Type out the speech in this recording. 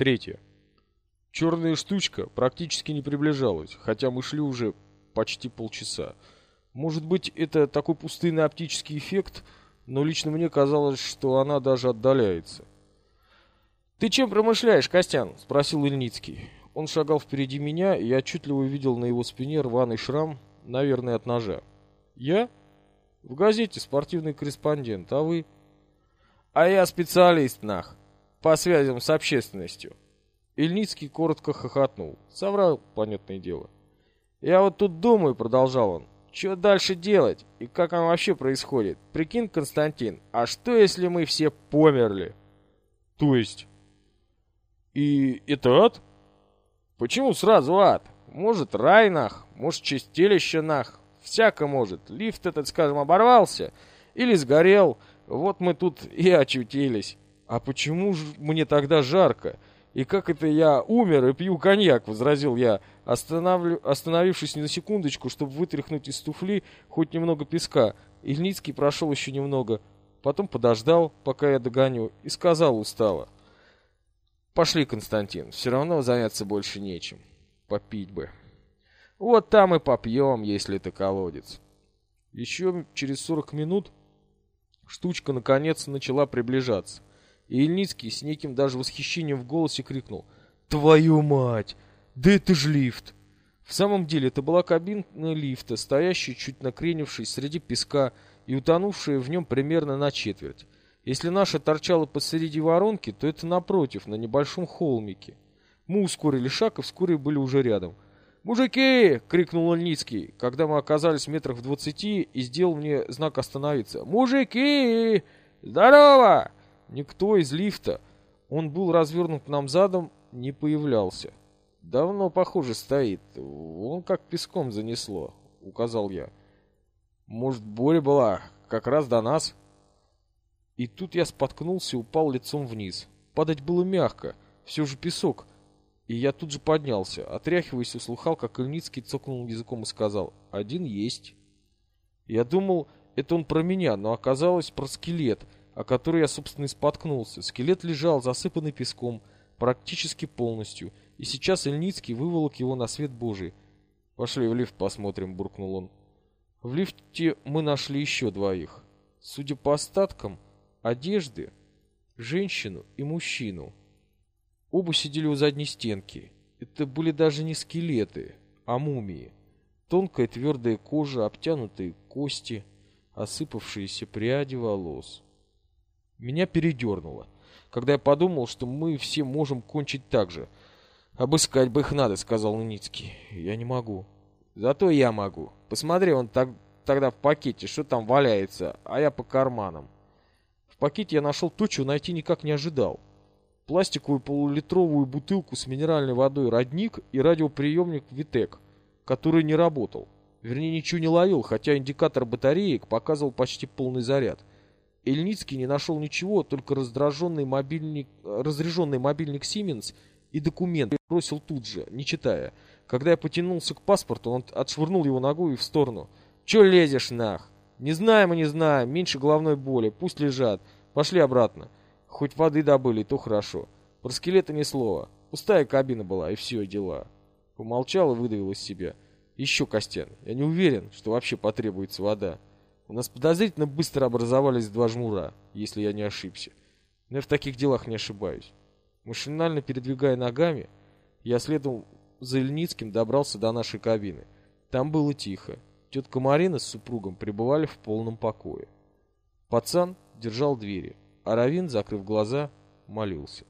Третье. Черная штучка практически не приближалась, хотя мы шли уже почти полчаса. Может быть, это такой пустынный оптический эффект, но лично мне казалось, что она даже отдаляется. «Ты чем промышляешь, Костян?» — спросил Ильницкий. Он шагал впереди меня, и я отчетливо видел на его спине рваный шрам, наверное, от ножа. «Я?» «В газете спортивный корреспондент, а вы?» «А я специалист, нах, по связям с общественностью». Ильницкий коротко хохотнул. Соврал, понятное дело. «Я вот тут думаю», — продолжал он, — «что дальше делать? И как оно вообще происходит? Прикинь, Константин, а что если мы все померли?» «То есть?» «И это ад?» «Почему сразу ад? Может, рай нах, может, чистилище нах, всяко может. Лифт этот, скажем, оборвался или сгорел, вот мы тут и очутились. А почему же мне тогда жарко?» «И как это я умер и пью коньяк?» — возразил я, останавлю... остановившись на секундочку, чтобы вытряхнуть из туфли хоть немного песка. Ильницкий прошел еще немного, потом подождал, пока я догоню, и сказал устало. «Пошли, Константин, все равно заняться больше нечем. Попить бы. Вот там и попьем, если это колодец». Еще через сорок минут штучка наконец начала приближаться. И Ильницкий с неким даже восхищением в голосе крикнул «Твою мать! Да это ж лифт!» В самом деле это была кабина лифта, стоящая, чуть накренившись среди песка и утонувшая в нем примерно на четверть. Если наша торчала посреди воронки, то это напротив, на небольшом холмике. Мы ускорили шаг и вскоре были уже рядом. «Мужики!» — крикнул Ильницкий, когда мы оказались метрах в двадцати и сделал мне знак остановиться. «Мужики! Здорово!» Никто из лифта, он был развернут нам задом, не появлялся. Давно, похоже, стоит. Он как песком занесло, указал я. Может, буря была как раз до нас? И тут я споткнулся и упал лицом вниз. Падать было мягко, все же песок. И я тут же поднялся, отряхиваясь, услыхал, как Ильницкий цокнул языком и сказал «Один есть». Я думал, это он про меня, но оказалось про скелет — о который я, собственно, и споткнулся. Скелет лежал, засыпанный песком, практически полностью, и сейчас Ильницкий выволок его на свет Божий. «Пошли в лифт посмотрим», — буркнул он. В лифте мы нашли еще двоих. Судя по остаткам, одежды, женщину и мужчину. Оба сидели у задней стенки. Это были даже не скелеты, а мумии. Тонкая твердая кожа, обтянутые кости, осыпавшиеся пряди волос. Меня передернуло, когда я подумал, что мы все можем кончить так же. «Обыскать бы их надо», — сказал Ницкий. «Я не могу». «Зато я могу. Посмотри, он так, тогда в пакете, что там валяется, а я по карманам». В пакете я нашел то, чего найти никак не ожидал. Пластиковую полулитровую бутылку с минеральной водой «Родник» и радиоприемник «Витек», который не работал. Вернее, ничего не ловил, хотя индикатор батареек показывал почти полный заряд. Ильницкий не нашел ничего, только раздраженный мобильник, разряженный мобильник Siemens и документ бросил тут же, не читая. Когда я потянулся к паспорту, он отшвырнул его ногой в сторону. «Че лезешь, нах? Не знаем и не знаем, меньше головной боли, пусть лежат. Пошли обратно. Хоть воды добыли, то хорошо. Про скелета ни слова. Пустая кабина была, и все, дела». Помолчал и выдавил из себя. «Еще, Костян, я не уверен, что вообще потребуется вода». У нас подозрительно быстро образовались два жмура, если я не ошибся. Но я в таких делах не ошибаюсь. Машинально передвигая ногами, я следом за Ильницким добрался до нашей кабины. Там было тихо. Тетка Марина с супругом пребывали в полном покое. Пацан держал двери, а Равин, закрыв глаза, молился.